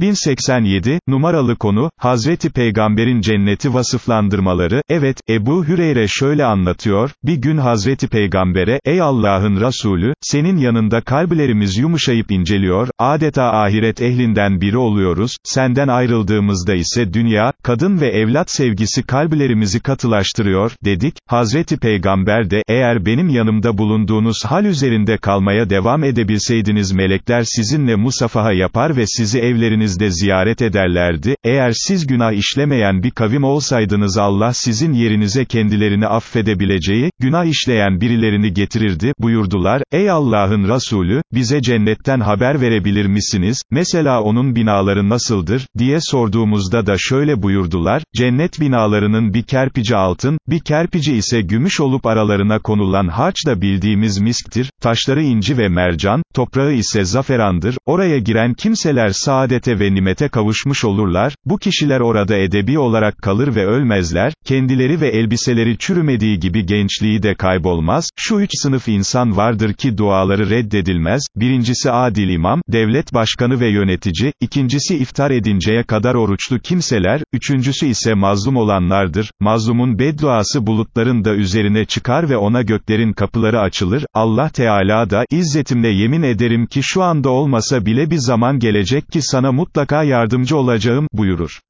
1087, numaralı konu, Hazreti Peygamber'in cenneti vasıflandırmaları, evet, Ebu Hüreyre şöyle anlatıyor, bir gün Hazreti Peygamber'e, ey Allah'ın Resulü, senin yanında kalplerimiz yumuşayıp inceliyor, adeta ahiret ehlinden biri oluyoruz, senden ayrıldığımızda ise dünya, kadın ve evlat sevgisi kalplerimizi katılaştırıyor, dedik, Hazreti Peygamber de, eğer benim yanımda bulunduğunuz hal üzerinde kalmaya devam edebilseydiniz melekler sizinle musafaha yapar ve sizi evleriniz evinizde ziyaret ederlerdi, eğer siz günah işlemeyen bir kavim olsaydınız Allah sizin yerinize kendilerini affedebileceği, günah işleyen birilerini getirirdi, buyurdular, ey Allah'ın Resulü, bize cennetten haber verebilir misiniz, mesela onun binaları nasıldır, diye sorduğumuzda da şöyle buyurdular, cennet binalarının bir kerpici altın, bir kerpici ise gümüş olup aralarına konulan harç da bildiğimiz misktir, taşları inci ve mercan, toprağı ise zaferandır, oraya giren kimseler saadete ve nimete kavuşmuş olurlar, bu kişiler orada edebi olarak kalır ve ölmezler, kendileri ve elbiseleri çürümediği gibi gençliği de kaybolmaz, şu üç sınıf insan vardır ki duaları reddedilmez, birincisi adil imam, devlet başkanı ve yönetici, ikincisi iftar edinceye kadar oruçlu kimseler, üçüncüsü ise mazlum olanlardır, mazlumun bedduası bulutların da üzerine çıkar ve ona göklerin kapıları açılır, Allah Teala da, izzetimle yemin ederim ki şu anda olmasa bile bir zaman gelecek ki sana mutlaka yardımcı olacağım, buyurur.